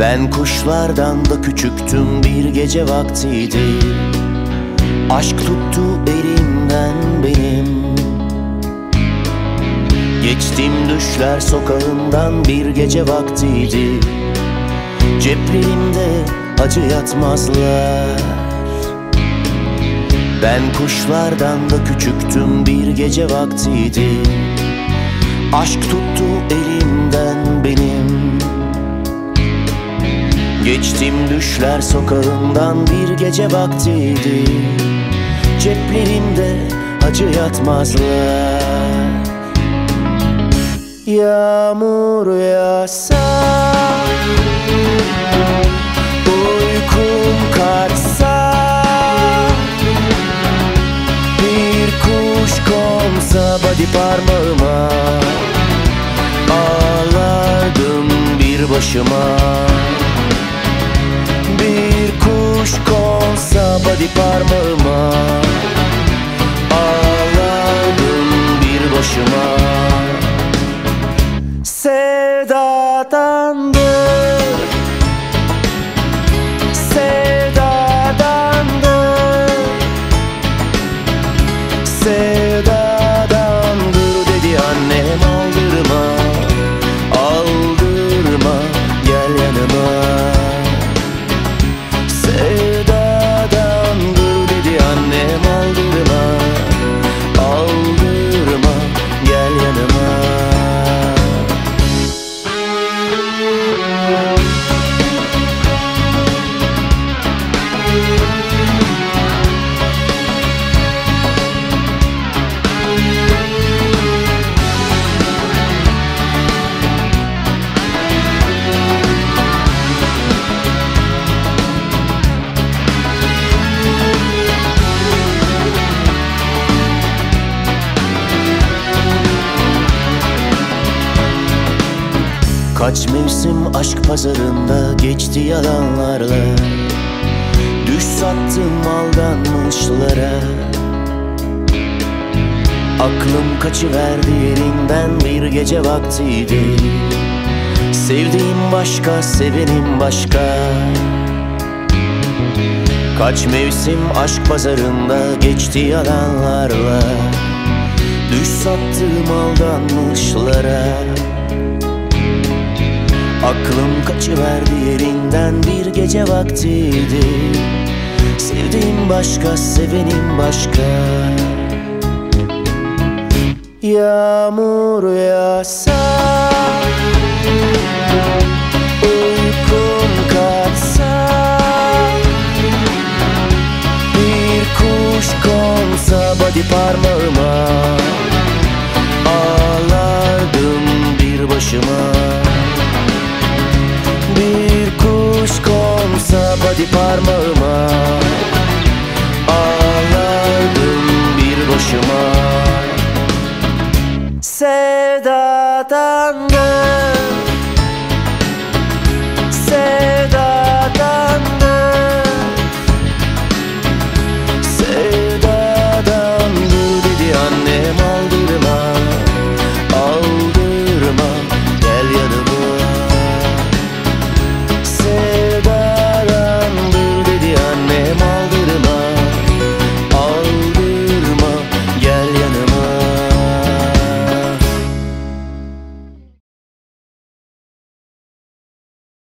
Ben kuşlardan da küçüktüm bir gece vaktiydi. Aşk tuttu elimden benim. Geçtim düşler sokağından bir gece vaktiydi. Ceplerimde acı yatmazlar. Ben kuşlardan da küçüktüm bir gece vaktiydi. Aşk tuttu elimden Geçtim düşler sokağından bir gece vaktiydi. Ceplerimde acı yatmazlar. Yağmur yağsa Uykum kaçsa Bir kuş konsa body parmağıma Ağlardım bir başıma konsa body Kaç mevsim aşk pazarında geçti yalanlarla. Düş sattım aldanmışlara Aklım kaçıverdi yerinden bir gece vaktiydi. Sevdiğim başka, sevenim başka. Kaç mevsim aşk pazarında geçti yalanlarla. Düş sattım aldanmışlara Aklım kaçıverdi yerinden bir gece vaktiydi. Sevdiğim başka, sevenim başka. Yağmur yağsa Uykum kaçsa Bir kuş konsa body parmağıma parmağıma. Ağlardım bir boşuma Sevdadan